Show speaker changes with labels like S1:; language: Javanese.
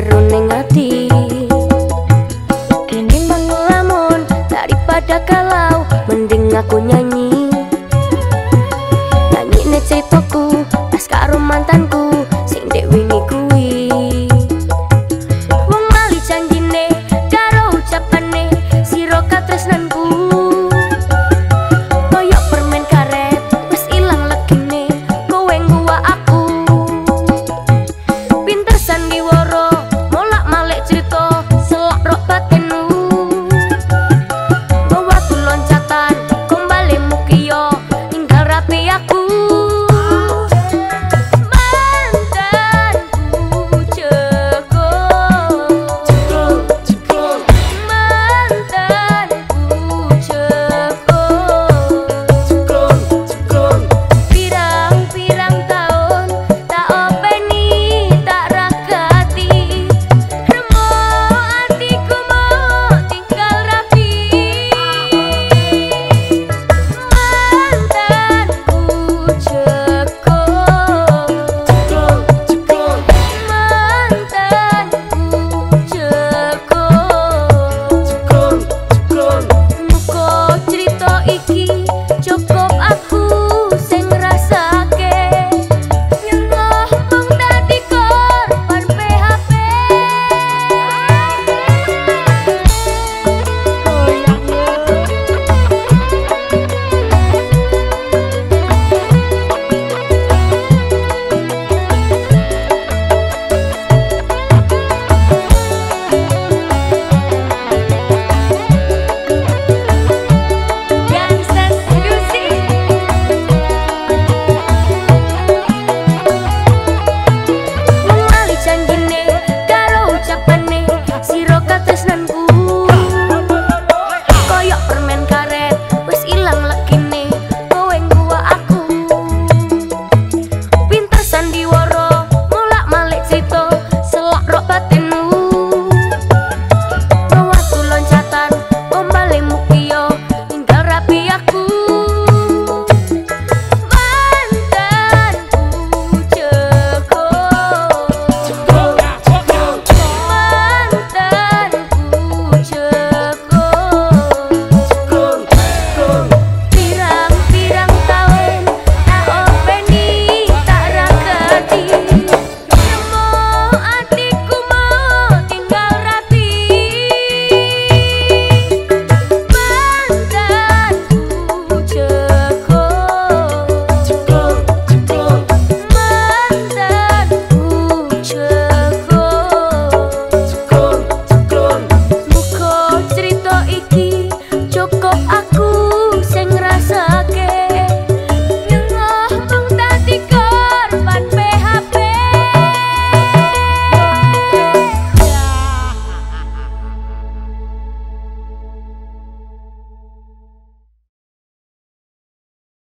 S1: jeroning ati. Ingin mengelamun daripada kalau mending aku nyanyi. Nyanyi ne ceritaku askar mantanku.